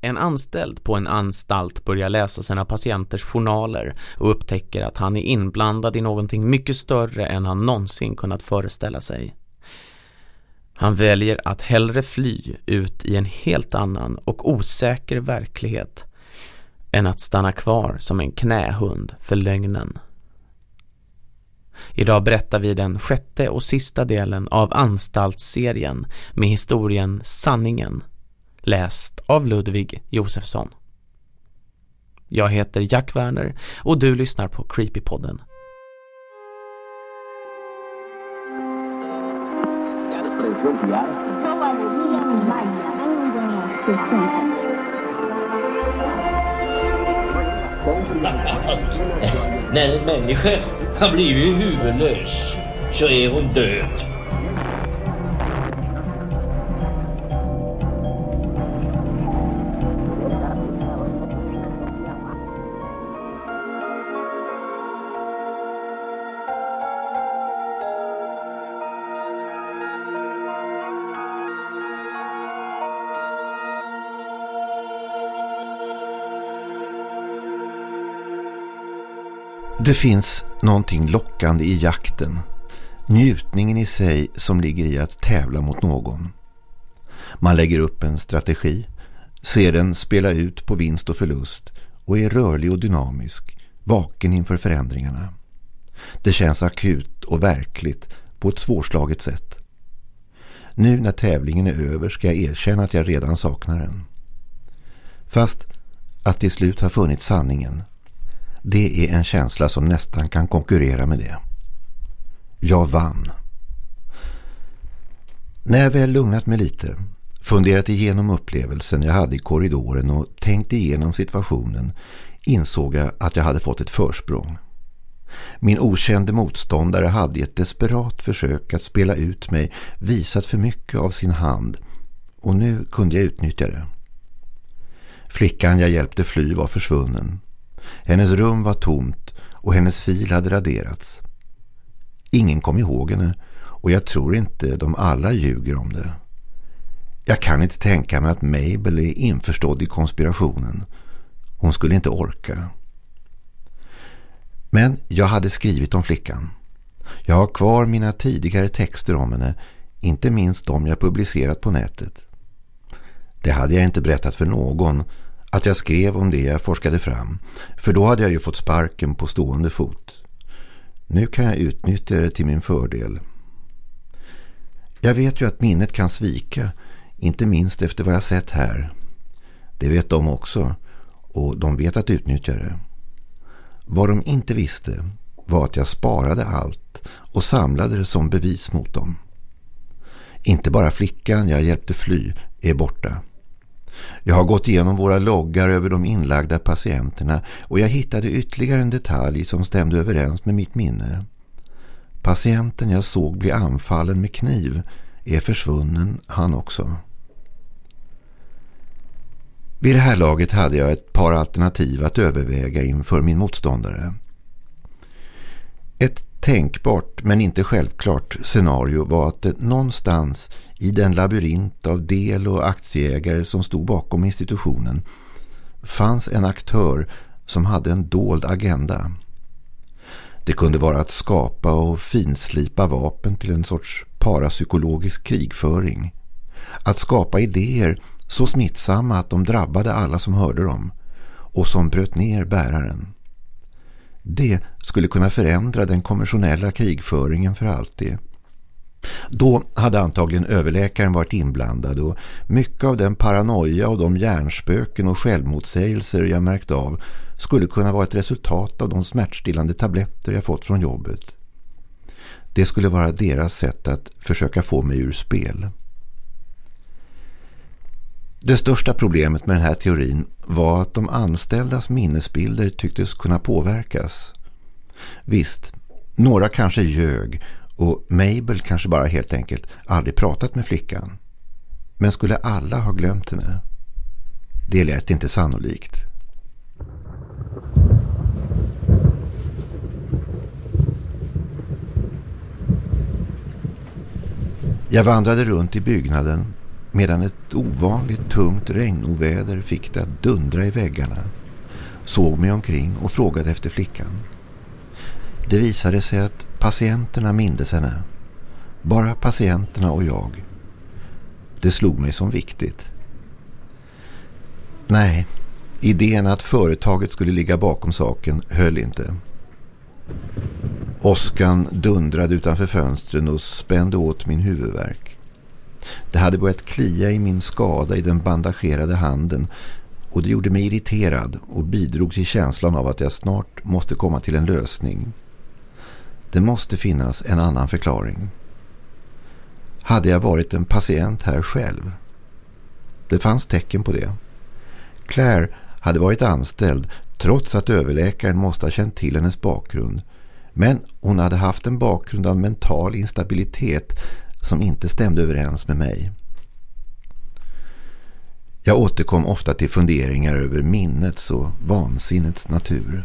En anställd på en anstalt börjar läsa sina patienters journaler och upptäcker att han är inblandad i någonting mycket större än han någonsin kunnat föreställa sig. Han väljer att hellre fly ut i en helt annan och osäker verklighet än att stanna kvar som en knähund för lögnen. Idag berättar vi den sjätte och sista delen av anstaltsserien med historien Sanningen, läst av Ludvig Josefsson. Jag heter Jack Werner och du lyssnar på Creepypodden. När en människa har blivit huvudlös så är hon död. Det finns någonting lockande i jakten. Njutningen i sig som ligger i att tävla mot någon. Man lägger upp en strategi, ser den spela ut på vinst och förlust och är rörlig och dynamisk, vaken inför förändringarna. Det känns akut och verkligt på ett svårslaget sätt. Nu när tävlingen är över ska jag erkänna att jag redan saknar den. Fast att till slut ha funnit sanningen det är en känsla som nästan kan konkurrera med det. Jag vann. När jag väl lugnat mig lite, funderat igenom upplevelsen jag hade i korridoren och tänkt igenom situationen insåg jag att jag hade fått ett försprång. Min okände motståndare hade i ett desperat försök att spela ut mig visat för mycket av sin hand och nu kunde jag utnyttja det. Flickan jag hjälpte fly var försvunnen hennes rum var tomt och hennes fil hade raderats. Ingen kom ihåg henne och jag tror inte de alla ljuger om det. Jag kan inte tänka mig att Mabel är införstådd i konspirationen. Hon skulle inte orka. Men jag hade skrivit om flickan. Jag har kvar mina tidigare texter om henne, inte minst de jag publicerat på nätet. Det hade jag inte berättat för någon att jag skrev om det jag forskade fram. För då hade jag ju fått sparken på stående fot. Nu kan jag utnyttja det till min fördel. Jag vet ju att minnet kan svika, inte minst efter vad jag sett här. Det vet de också och de vet att utnyttja det. Vad de inte visste var att jag sparade allt och samlade det som bevis mot dem. Inte bara flickan jag hjälpte fly är borta. Jag har gått igenom våra loggar över de inlagda patienterna och jag hittade ytterligare en detalj som stämde överens med mitt minne. Patienten jag såg bli anfallen med kniv är försvunnen han också. Vid det här laget hade jag ett par alternativ att överväga inför min motståndare. Ett tänkbart men inte självklart scenario var att det någonstans i den labyrint av del- och aktieägare som stod bakom institutionen fanns en aktör som hade en dold agenda. Det kunde vara att skapa och finslipa vapen till en sorts parapsykologisk krigföring. Att skapa idéer så smittsamma att de drabbade alla som hörde dem och som bröt ner bäraren. Det skulle kunna förändra den konventionella krigföringen för alltid. Då hade antagligen överläkaren varit inblandad och mycket av den paranoia och de hjärnspöken och självmotsägelser jag märkt av skulle kunna vara ett resultat av de smärtstillande tabletter jag fått från jobbet. Det skulle vara deras sätt att försöka få mig ur spel. Det största problemet med den här teorin var att de anställdas minnesbilder tycktes kunna påverkas. Visst, några kanske ljög och Mabel kanske bara helt enkelt aldrig pratat med flickan. Men skulle alla ha glömt henne? Det lät inte sannolikt. Jag vandrade runt i byggnaden medan ett ovanligt tungt regnoväder fick det att dundra i väggarna, såg mig omkring och frågade efter flickan. Det visade sig att patienterna mindes henne. Bara patienterna och jag. Det slog mig som viktigt. Nej, idén att företaget skulle ligga bakom saken höll inte. Åskan dundrade utanför fönstren och spände åt min huvudvärk. Det hade börjat klia i min skada i den bandagerade handen och det gjorde mig irriterad och bidrog till känslan av att jag snart måste komma till en lösning. Det måste finnas en annan förklaring. Hade jag varit en patient här själv? Det fanns tecken på det. Claire hade varit anställd trots att överläkaren måste ha känt till hennes bakgrund. Men hon hade haft en bakgrund av mental instabilitet som inte stämde överens med mig. Jag återkom ofta till funderingar över minnets och vansinnets natur.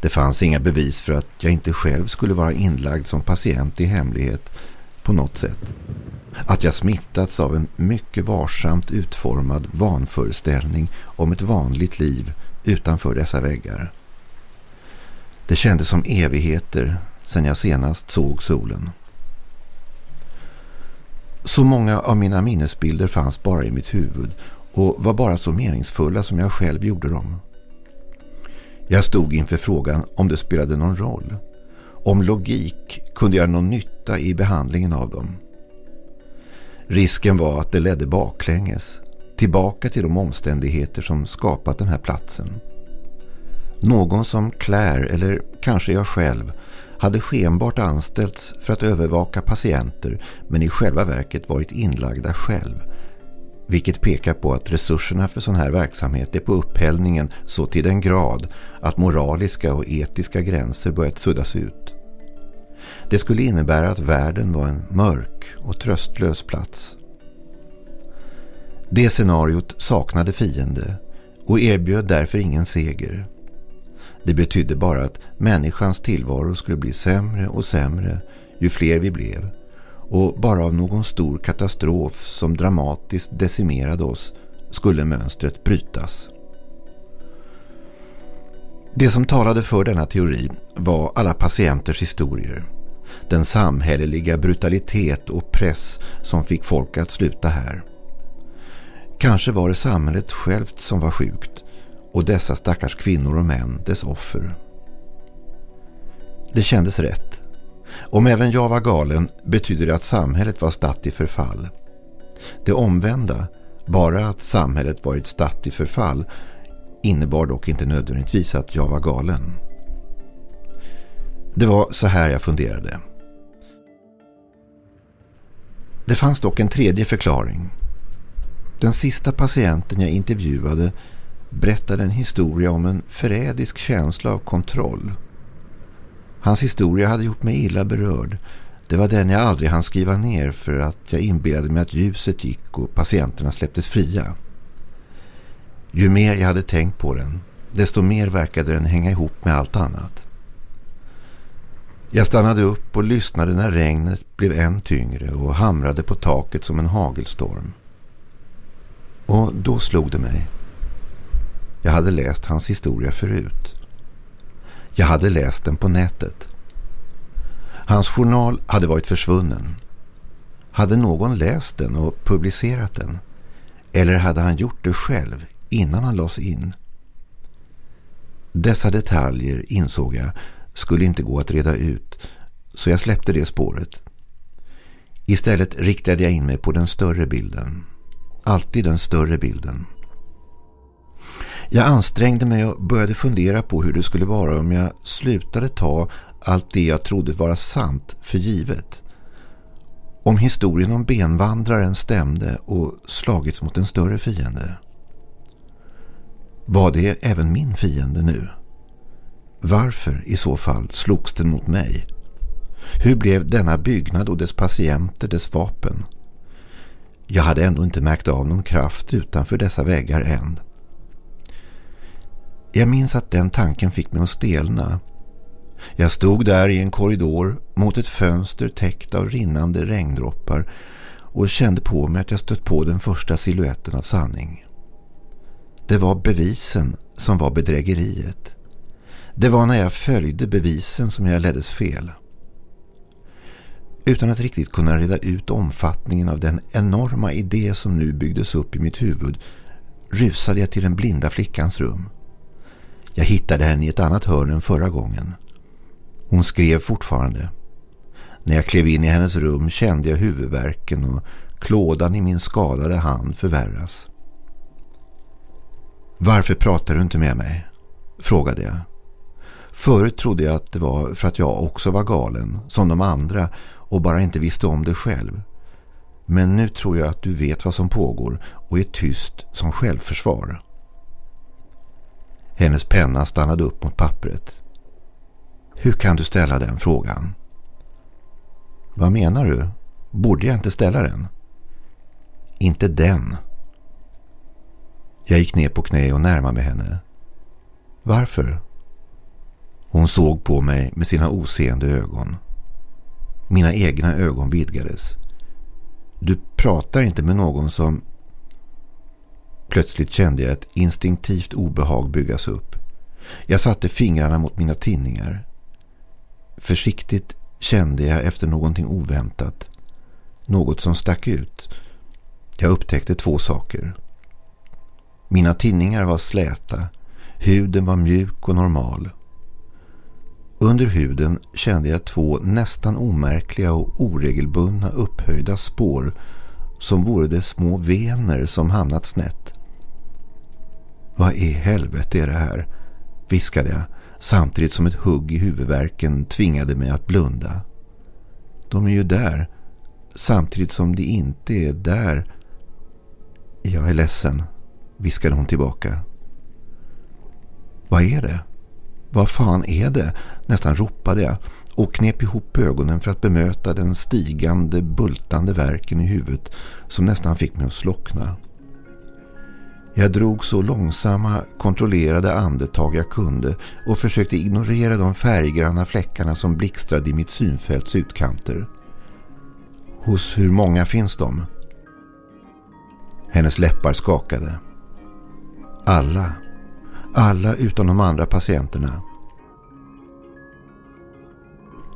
Det fanns inga bevis för att jag inte själv skulle vara inlagd som patient i hemlighet på något sätt. Att jag smittats av en mycket varsamt utformad vanföreställning om ett vanligt liv utanför dessa väggar. Det kändes som evigheter sedan jag senast såg solen. Så många av mina minnesbilder fanns bara i mitt huvud och var bara så meningsfulla som jag själv gjorde dem. Jag stod inför frågan om det spelade någon roll. Om logik kunde göra någon nytta i behandlingen av dem. Risken var att det ledde baklänges, tillbaka till de omständigheter som skapat den här platsen. Någon som Claire, eller kanske jag själv, hade skenbart anställts för att övervaka patienter men i själva verket varit inlagda själv. Vilket pekar på att resurserna för sån här verksamhet är på upphällningen så till den grad att moraliska och etiska gränser börjat suddas ut. Det skulle innebära att världen var en mörk och tröstlös plats. Det scenariot saknade fiende och erbjöd därför ingen seger. Det betydde bara att människans tillvaro skulle bli sämre och sämre ju fler vi blev och bara av någon stor katastrof som dramatiskt decimerade oss skulle mönstret brytas. Det som talade för denna teori var alla patienters historier. Den samhälleliga brutalitet och press som fick folk att sluta här. Kanske var det samhället självt som var sjukt och dessa stackars kvinnor och män dess offer. Det kändes rätt. Om även jag var galen betyder det att samhället var statt i förfall. Det omvända, bara att samhället varit statt i förfall, innebar dock inte nödvändigtvis att jag var galen. Det var så här jag funderade. Det fanns dock en tredje förklaring. Den sista patienten jag intervjuade berättade en historia om en förrädisk känsla av kontroll. Hans historia hade gjort mig illa berörd. Det var den jag aldrig hann skriva ner för att jag inbillade mig att ljuset gick och patienterna släpptes fria. Ju mer jag hade tänkt på den, desto mer verkade den hänga ihop med allt annat. Jag stannade upp och lyssnade när regnet blev än tyngre och hamrade på taket som en hagelstorm. Och då slog det mig. Jag hade läst hans historia förut. Jag hade läst den på nätet. Hans journal hade varit försvunnen. Hade någon läst den och publicerat den? Eller hade han gjort det själv innan han lades in? Dessa detaljer, insåg jag, skulle inte gå att reda ut så jag släppte det spåret. Istället riktade jag in mig på den större bilden. Alltid den större bilden. Jag ansträngde mig och började fundera på hur det skulle vara om jag slutade ta allt det jag trodde vara sant för givet. Om historien om benvandraren stämde och slagits mot en större fiende. Var det även min fiende nu? Varför i så fall slogs den mot mig? Hur blev denna byggnad och dess patienter dess vapen? Jag hade ändå inte märkt av någon kraft utanför dessa väggar än. Jag minns att den tanken fick mig att stelna. Jag stod där i en korridor mot ett fönster täckt av rinnande regndroppar och kände på mig att jag stött på den första siluetten av sanning. Det var bevisen som var bedrägeriet. Det var när jag följde bevisen som jag leddes fel. Utan att riktigt kunna reda ut omfattningen av den enorma idé som nu byggdes upp i mitt huvud rusade jag till den blinda flickans rum. Jag hittade henne i ett annat hörn än förra gången. Hon skrev fortfarande. När jag klev in i hennes rum kände jag huvudvärken och klådan i min skadade hand förvärras. Varför pratar du inte med mig? frågade jag. Förut trodde jag att det var för att jag också var galen, som de andra, och bara inte visste om det själv. Men nu tror jag att du vet vad som pågår och är tyst som självförsvar. Hennes penna stannade upp mot pappret. Hur kan du ställa den frågan? Vad menar du? Borde jag inte ställa den? Inte den. Jag gick ner på knä och närmade mig henne. Varför? Hon såg på mig med sina oseende ögon. Mina egna ögon vidgades. Du pratar inte med någon som... Plötsligt kände jag ett instinktivt obehag byggas upp. Jag satte fingrarna mot mina tinningar. Försiktigt kände jag efter någonting oväntat. Något som stack ut. Jag upptäckte två saker. Mina tinningar var släta. Huden var mjuk och normal. Under huden kände jag två nästan omärkliga och oregelbundna upphöjda spår som vore det små vener som hamnat snett. Vad i helvete är det här? viskade jag samtidigt som ett hugg i huvudvärken tvingade mig att blunda. De är ju där samtidigt som de inte är där. Jag är ledsen, viskade hon tillbaka. Vad är det? Vad fan är det? Nästan ropade jag och knep ihop ögonen för att bemöta den stigande, bultande verken i huvudet som nästan fick mig att slockna. Jag drog så långsamma, kontrollerade andetag jag kunde och försökte ignorera de färggranna fläckarna som blixtrade i mitt synfälts utkanter. Hos hur många finns de? Hennes läppar skakade. Alla. Alla utom de andra patienterna.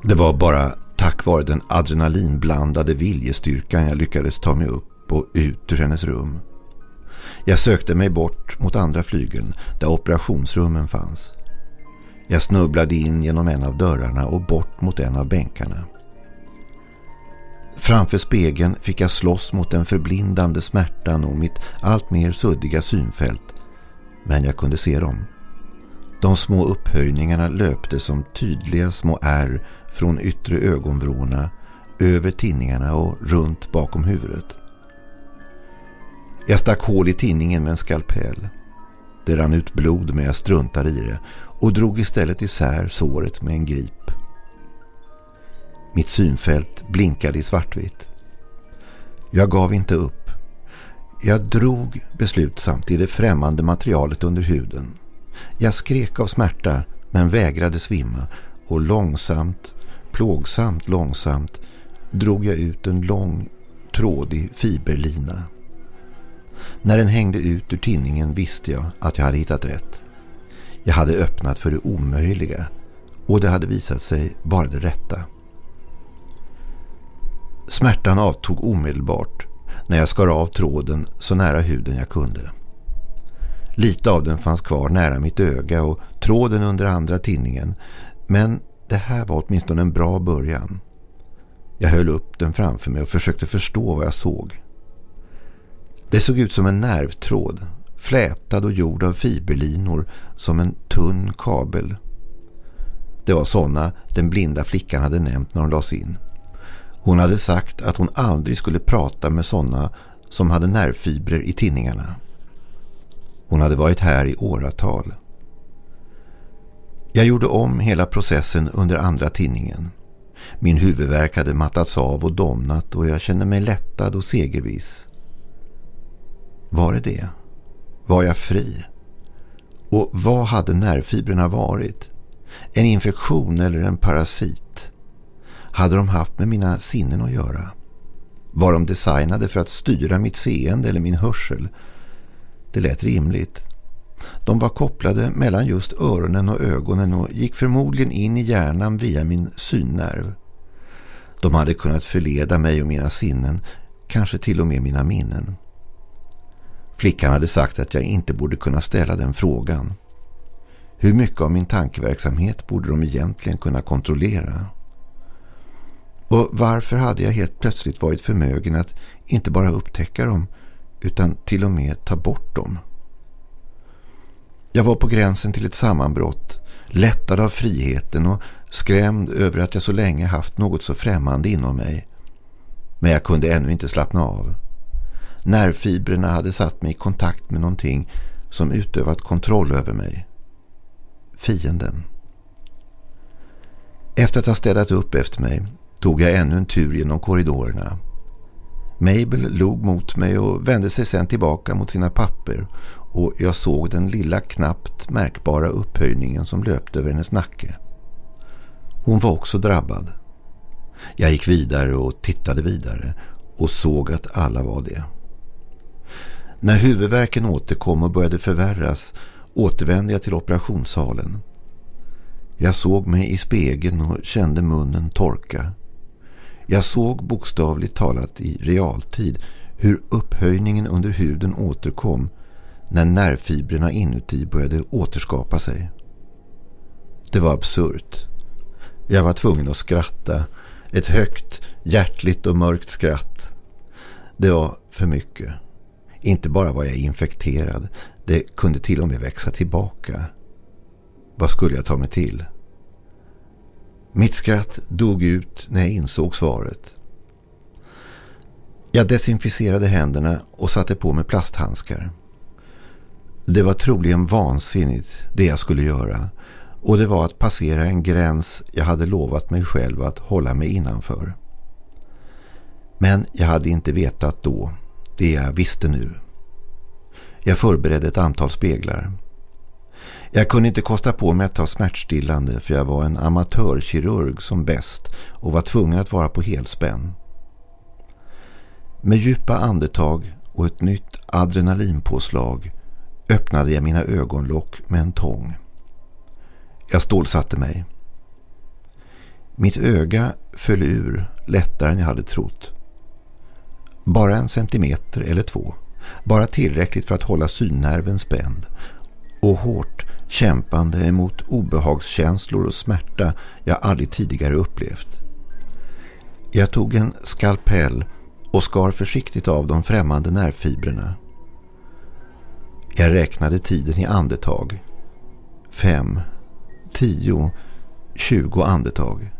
Det var bara tack vare den adrenalinblandade viljestyrkan jag lyckades ta mig upp och ut ur hennes rum. Jag sökte mig bort mot andra flygeln där operationsrummen fanns. Jag snubblade in genom en av dörrarna och bort mot en av bänkarna. Framför spegeln fick jag slåss mot den förblindande smärtan och mitt allt mer suddiga synfält. Men jag kunde se dem. De små upphöjningarna löpte som tydliga små ärr från yttre ögonvrårna över tinningarna och runt bakom huvudet. Jag stack hål i tinningen med en skalpell. Det rann ut blod men jag struntade i det och drog istället isär såret med en grip. Mitt synfält blinkade i svartvitt. Jag gav inte upp. Jag drog beslutsamt i det främmande materialet under huden. Jag skrek av smärta men vägrade svimma och långsamt, plågsamt långsamt drog jag ut en lång, trådig fiberlina. När den hängde ut ur tinningen visste jag att jag hade hittat rätt. Jag hade öppnat för det omöjliga och det hade visat sig vara det rätta. Smärtan avtog omedelbart när jag skar av tråden så nära huden jag kunde. Lite av den fanns kvar nära mitt öga och tråden under andra tinningen men det här var åtminstone en bra början. Jag höll upp den framför mig och försökte förstå vad jag såg. Det såg ut som en nervtråd, flätad och gjord av fiberlinor som en tunn kabel. Det var sådana den blinda flickan hade nämnt när hon lades in. Hon hade sagt att hon aldrig skulle prata med sådana som hade nervfibrer i tinningarna. Hon hade varit här i åratal. Jag gjorde om hela processen under andra tinningen. Min huvudvärk hade mattats av och domnat och jag kände mig lättad och segervis. Var det det? Var jag fri? Och vad hade nervfibrerna varit? En infektion eller en parasit? Hade de haft med mina sinnen att göra? Var de designade för att styra mitt seende eller min hörsel? Det lät rimligt. De var kopplade mellan just öronen och ögonen och gick förmodligen in i hjärnan via min synnerv. De hade kunnat förleda mig och mina sinnen, kanske till och med mina minnen. Flickan hade sagt att jag inte borde kunna ställa den frågan. Hur mycket av min tankeverksamhet borde de egentligen kunna kontrollera? Och varför hade jag helt plötsligt varit förmögen att inte bara upptäcka dem utan till och med ta bort dem? Jag var på gränsen till ett sammanbrott, lättad av friheten och skrämd över att jag så länge haft något så främmande inom mig. Men jag kunde ännu inte slappna av. Nervfibrerna hade satt mig i kontakt med någonting som utövat kontroll över mig. Fienden. Efter att ha städat upp efter mig tog jag ännu en tur genom korridorerna. Mabel log mot mig och vände sig sedan tillbaka mot sina papper och jag såg den lilla knappt märkbara upphöjningen som löpte över hennes nacke. Hon var också drabbad. Jag gick vidare och tittade vidare och såg att alla var det. När huvudvärken återkom och började förvärras återvände jag till operationssalen. Jag såg mig i spegeln och kände munnen torka. Jag såg bokstavligt talat i realtid hur upphöjningen under huden återkom när nervfibrerna inuti började återskapa sig. Det var absurt. Jag var tvungen att skratta. Ett högt, hjärtligt och mörkt skratt. Det var för mycket. Inte bara var jag infekterad. Det kunde till och med växa tillbaka. Vad skulle jag ta mig till? Mitt skratt dog ut när jag insåg svaret. Jag desinficerade händerna och satte på mig plasthandskar. Det var troligen vansinnigt det jag skulle göra och det var att passera en gräns jag hade lovat mig själv att hålla mig innanför. Men jag hade inte vetat då det jag visste nu. Jag förberedde ett antal speglar. Jag kunde inte kosta på mig att ta smärtstillande för jag var en amatörkirurg som bäst och var tvungen att vara på helspänn. Med djupa andetag och ett nytt adrenalinpåslag öppnade jag mina ögonlock med en tång. Jag stålsatte mig. Mitt öga föll ur lättare än jag hade trott. Bara en centimeter eller två. Bara tillräckligt för att hålla synnerven spänd. Och hårt kämpande emot obehagskänslor och smärta jag aldrig tidigare upplevt. Jag tog en skalpell och skar försiktigt av de främmande nervfibrerna. Jag räknade tiden i andetag. Fem, tio, tjugo andetag.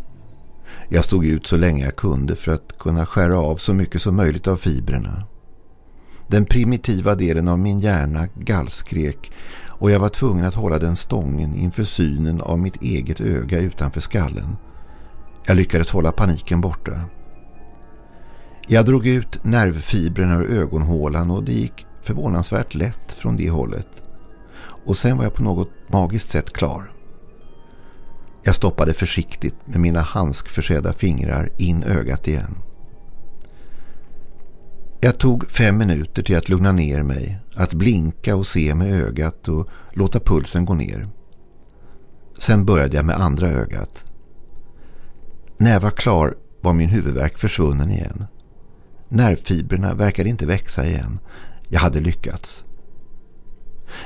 Jag stod ut så länge jag kunde för att kunna skära av så mycket som möjligt av fibrerna. Den primitiva delen av min hjärna gallskrek och jag var tvungen att hålla den stången inför synen av mitt eget öga utanför skallen. Jag lyckades hålla paniken borta. Jag drog ut nervfibrerna ur ögonhålan och det gick förvånansvärt lätt från det hållet. Och sen var jag på något magiskt sätt klar. Jag stoppade försiktigt med mina handskförsedda fingrar in ögat igen. Jag tog fem minuter till att lugna ner mig, att blinka och se med ögat och låta pulsen gå ner. Sen började jag med andra ögat. När jag var klar var min huvudvärk försvunnen igen. Nervfibrerna verkade inte växa igen. Jag hade lyckats.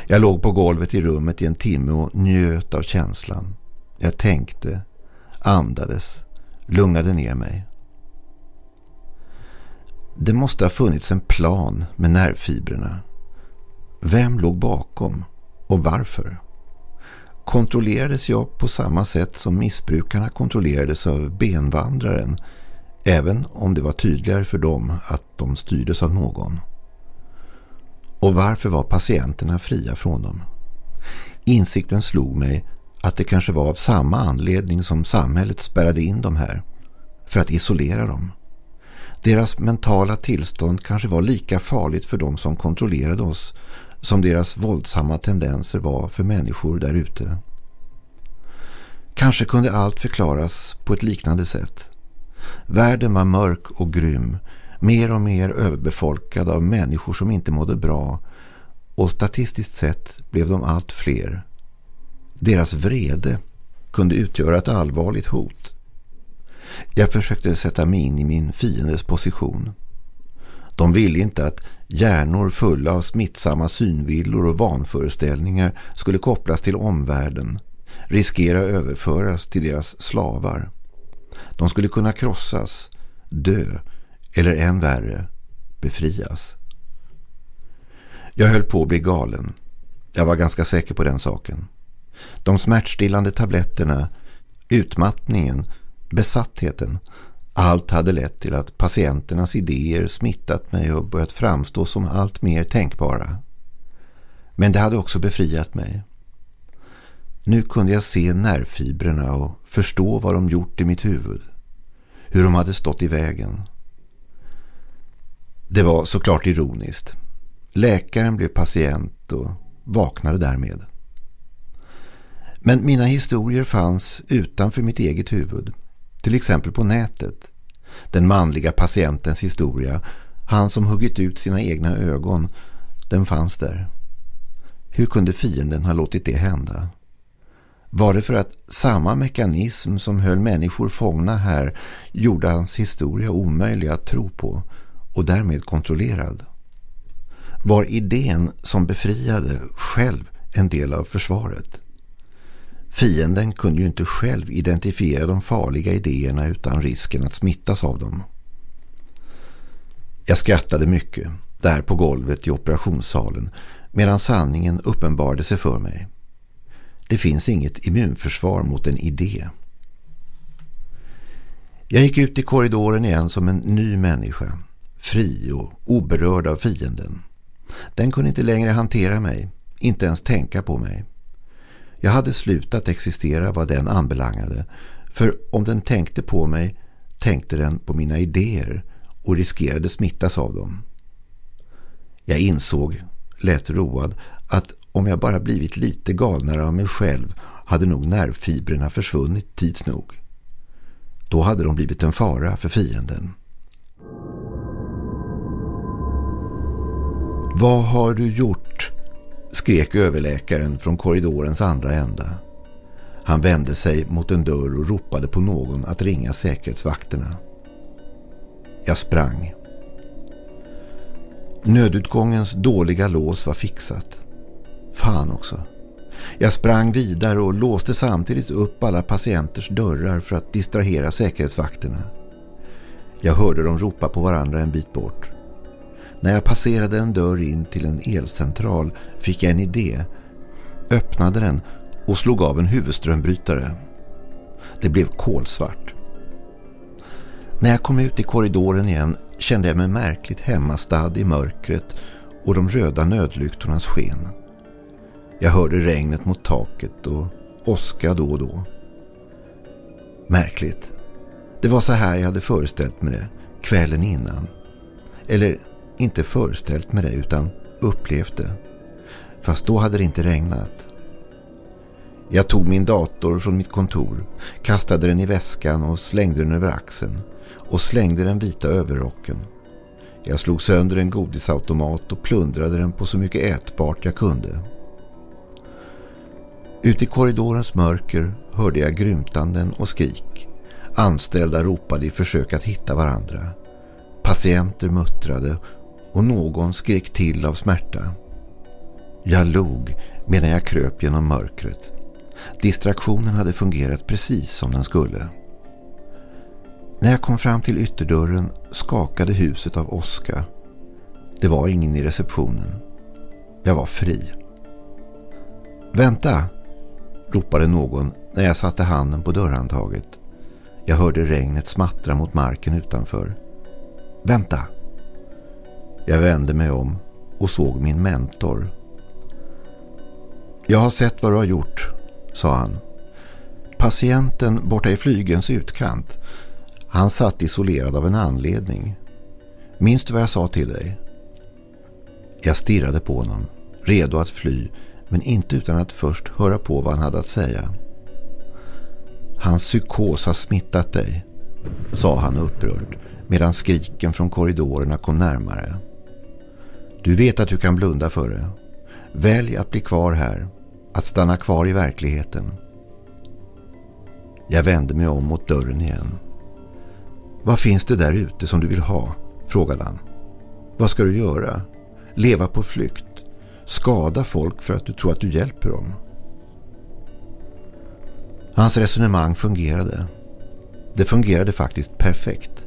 Jag låg på golvet i rummet i en timme och njöt av känslan. Jag tänkte, andades, lugnade ner mig. Det måste ha funnits en plan med nervfibrerna. Vem låg bakom och varför? Kontrollerades jag på samma sätt som missbrukarna kontrollerades av benvandraren även om det var tydligare för dem att de styrdes av någon? Och varför var patienterna fria från dem? Insikten slog mig att det kanske var av samma anledning som samhället spärrade in dem här. För att isolera dem. Deras mentala tillstånd kanske var lika farligt för dem som kontrollerade oss som deras våldsamma tendenser var för människor där ute. Kanske kunde allt förklaras på ett liknande sätt. Världen var mörk och grym mer och mer överbefolkad av människor som inte mådde bra och statistiskt sett blev de allt fler. Deras vrede kunde utgöra ett allvarligt hot. Jag försökte sätta mig in i min fiendes position. De ville inte att hjärnor fulla av smittsamma synvillor och vanföreställningar skulle kopplas till omvärlden, riskera överföras till deras slavar. De skulle kunna krossas, dö eller än värre, befrias. Jag höll på att bli galen. Jag var ganska säker på den saken. De smärtstillande tabletterna, utmattningen, besattheten, allt hade lett till att patienternas idéer smittat mig och börjat framstå som allt mer tänkbara. Men det hade också befriat mig. Nu kunde jag se nervfibrerna och förstå vad de gjort i mitt huvud. Hur de hade stått i vägen. Det var såklart ironiskt. Läkaren blev patient och vaknade därmed. Men mina historier fanns utanför mitt eget huvud. Till exempel på nätet. Den manliga patientens historia, han som huggit ut sina egna ögon, den fanns där. Hur kunde fienden ha låtit det hända? Var det för att samma mekanism som höll människor fångna här gjorde hans historia omöjlig att tro på och därmed kontrollerad? Var idén som befriade själv en del av försvaret? Fienden kunde ju inte själv identifiera de farliga idéerna utan risken att smittas av dem. Jag skrattade mycket där på golvet i operationssalen medan sanningen uppenbarade sig för mig. Det finns inget immunförsvar mot en idé. Jag gick ut i korridoren igen som en ny människa, fri och oberörd av fienden. Den kunde inte längre hantera mig, inte ens tänka på mig. Jag hade slutat existera vad den anbelangade, för om den tänkte på mig tänkte den på mina idéer och riskerade smittas av dem. Jag insåg, lätt road, att om jag bara blivit lite galnare av mig själv hade nog nervfibrerna försvunnit tids nog. Då hade de blivit en fara för fienden. Vad har du gjort? Skrek överläkaren från korridorens andra ända. Han vände sig mot en dörr och ropade på någon att ringa säkerhetsvakterna. Jag sprang. Nödutgångens dåliga lås var fixat. Fan också. Jag sprang vidare och låste samtidigt upp alla patienters dörrar för att distrahera säkerhetsvakterna. Jag hörde dem ropa på varandra en bit bort. När jag passerade en dörr in till en elcentral fick jag en idé, öppnade den och slog av en huvudströmbrytare. Det blev kolsvart. När jag kom ut i korridoren igen kände jag mig märkligt hemmastad i mörkret och de röda nödlyktornas sken. Jag hörde regnet mot taket och åska då och då. Märkligt. Det var så här jag hade föreställt mig det kvällen innan. Eller inte föreställt mig det utan upplevt det. Fast då hade det inte regnat. Jag tog min dator från mitt kontor, kastade den i väskan och slängde den över axeln och slängde den vita överrocken. Jag slog sönder en godisautomat och plundrade den på så mycket ätbart jag kunde. Ute i korridorens mörker hörde jag grymtanden och skrik. Anställda ropade i försök att hitta varandra. Patienter muttrade och någon skrek till av smärta. Jag log medan jag kröp genom mörkret. Distraktionen hade fungerat precis som den skulle. När jag kom fram till ytterdörren skakade huset av åska. Det var ingen i receptionen. Jag var fri. Vänta, ropade någon när jag satte handen på dörrhandtaget. Jag hörde regnet smattra mot marken utanför. Vänta! Jag vände mig om och såg min mentor. Jag har sett vad du har gjort, sa han. Patienten borta i flygens utkant. Han satt isolerad av en anledning. Minns du vad jag sa till dig? Jag stirrade på honom, redo att fly, men inte utan att först höra på vad han hade att säga. Hans psykos har smittat dig, sa han upprört, medan skriken från korridorerna kom närmare. Du vet att du kan blunda för det. Välj att bli kvar här, att stanna kvar i verkligheten. Jag vände mig om mot dörren igen. Vad finns det där ute som du vill ha? frågade han. Vad ska du göra? Leva på flykt? Skada folk för att du tror att du hjälper dem? Hans resonemang fungerade. Det fungerade faktiskt perfekt.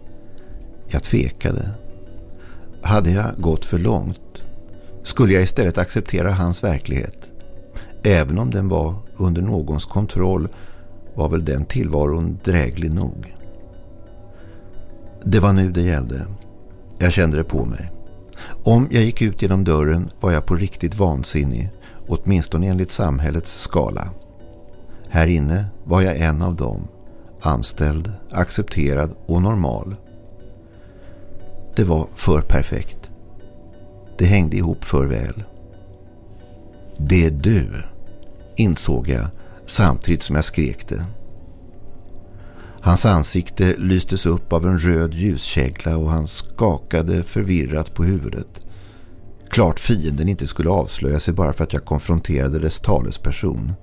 Jag tvekade. Hade jag gått för långt? Skulle jag istället acceptera hans verklighet? Även om den var under någons kontroll var väl den tillvaron dräglig nog. Det var nu det gällde. Jag kände det på mig. Om jag gick ut genom dörren var jag på riktigt vansinnig, åtminstone enligt samhällets skala. Här inne var jag en av dem, anställd, accepterad och normal. Det var för perfekt. Det hängde ihop för väl. Det är du, insåg jag samtidigt som jag skrek det. Hans ansikte lystes upp av en röd ljuskägla och han skakade förvirrat på huvudet. Klart fienden inte skulle avslöja sig bara för att jag konfronterade dess talesperson.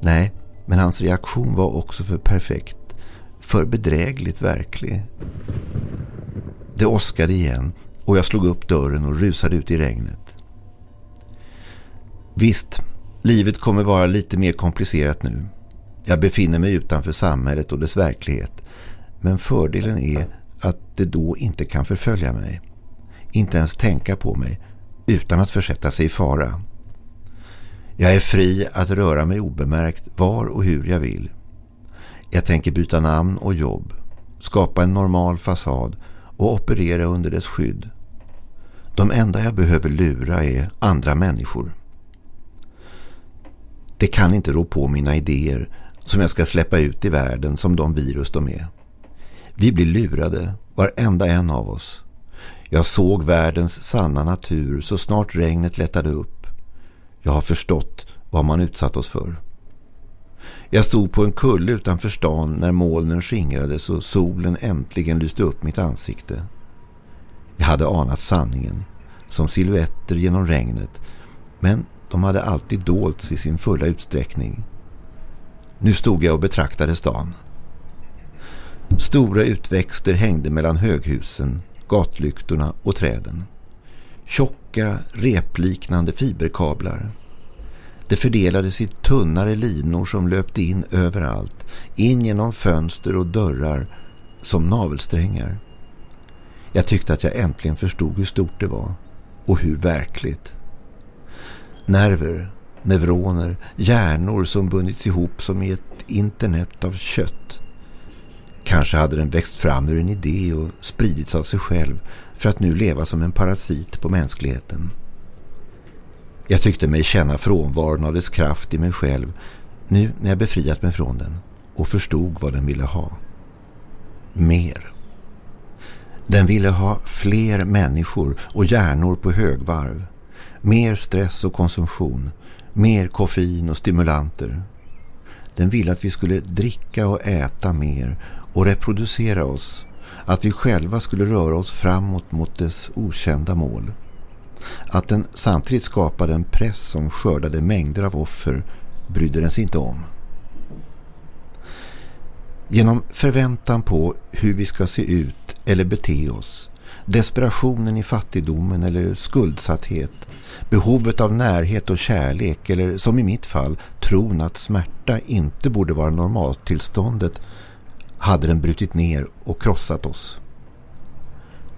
Nej, men hans reaktion var också för perfekt. För bedrägligt verklig. Det åskade igen och jag slog upp dörren och rusade ut i regnet. Visst, livet kommer vara lite mer komplicerat nu. Jag befinner mig utanför samhället och dess verklighet. Men fördelen är att det då inte kan förfölja mig. Inte ens tänka på mig utan att försätta sig i fara. Jag är fri att röra mig obemärkt var och hur jag vill. Jag tänker byta namn och jobb, skapa en normal fasad och operera under dess skydd. De enda jag behöver lura är andra människor. Det kan inte rå på mina idéer som jag ska släppa ut i världen som de virus de är. Vi blir lurade, varenda en av oss. Jag såg världens sanna natur så snart regnet lättade upp. Jag har förstått vad man utsatt oss för. Jag stod på en kulle utanför stan när molnen skingrades och solen äntligen lyste upp mitt ansikte. Jag hade anat sanningen, som siluetter genom regnet, men de hade alltid dolts i sin fulla utsträckning. Nu stod jag och betraktade stan. Stora utväxter hängde mellan höghusen, gatlyktorna och träden. Tjocka, repliknande fiberkablar. Det fördelades i tunnare linor som löpte in överallt, in genom fönster och dörrar som navelsträngar. Jag tyckte att jag äntligen förstod hur stort det var och hur verkligt. Nerver, neuroner, hjärnor som bundits ihop som i ett internet av kött. Kanske hade den växt fram ur en idé och spridits av sig själv för att nu leva som en parasit på mänskligheten. Jag tyckte mig känna frånvaron av dess kraft i mig själv nu när jag befriat mig från den och förstod vad den ville ha. Mer. Den ville ha fler människor och hjärnor på högvarv. Mer stress och konsumtion. Mer koffein och stimulanter. Den ville att vi skulle dricka och äta mer och reproducera oss. Att vi själva skulle röra oss framåt mot dess okända mål. Att den samtidigt skapade en press som skördade mängder av offer brydde den sig inte om. Genom förväntan på hur vi ska se ut eller bete oss, desperationen i fattigdomen eller skuldsatthet, behovet av närhet och kärlek eller som i mitt fall tron att smärta inte borde vara normaltillståndet hade den brutit ner och krossat oss.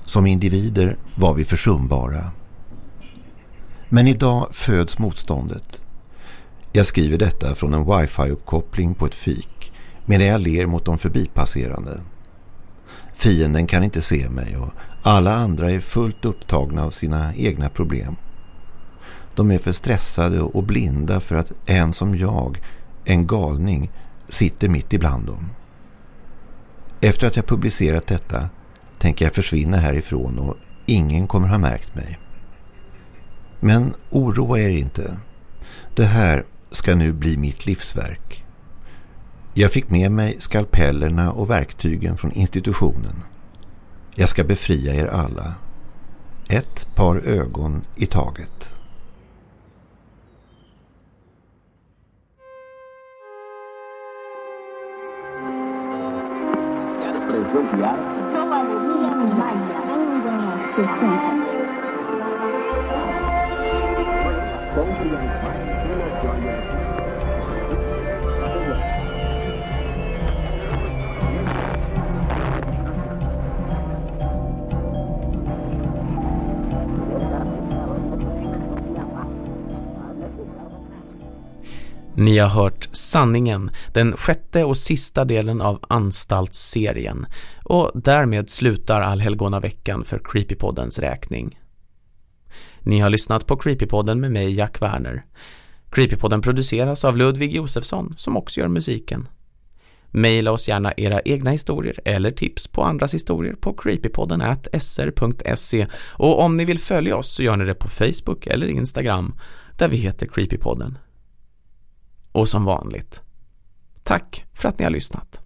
Som individer var vi försumbara. Men idag föds motståndet. Jag skriver detta från en wifi-uppkoppling på ett fik medan jag ler mot de förbipasserande. Fienden kan inte se mig och alla andra är fullt upptagna av sina egna problem. De är för stressade och blinda för att en som jag, en galning, sitter mitt ibland dem. Efter att jag publicerat detta tänker jag försvinna härifrån och ingen kommer ha märkt mig. Men oroa er inte. Det här ska nu bli mitt livsverk. Jag fick med mig skalpellerna och verktygen från institutionen. Jag ska befria er alla. Ett par ögon i taget. Ni har hört Sanningen, den sjätte och sista delen av Anstaltsserien. Och därmed slutar Allhelgona veckan för Creepypoddens räkning. Ni har lyssnat på Creepypodden med mig, Jack Werner. Creepypodden produceras av Ludvig Josefsson som också gör musiken. Maila oss gärna era egna historier eller tips på andras historier på creepypodden at sr.se och om ni vill följa oss så gör ni det på Facebook eller Instagram där vi heter Creepypodden. Och som vanligt, tack för att ni har lyssnat.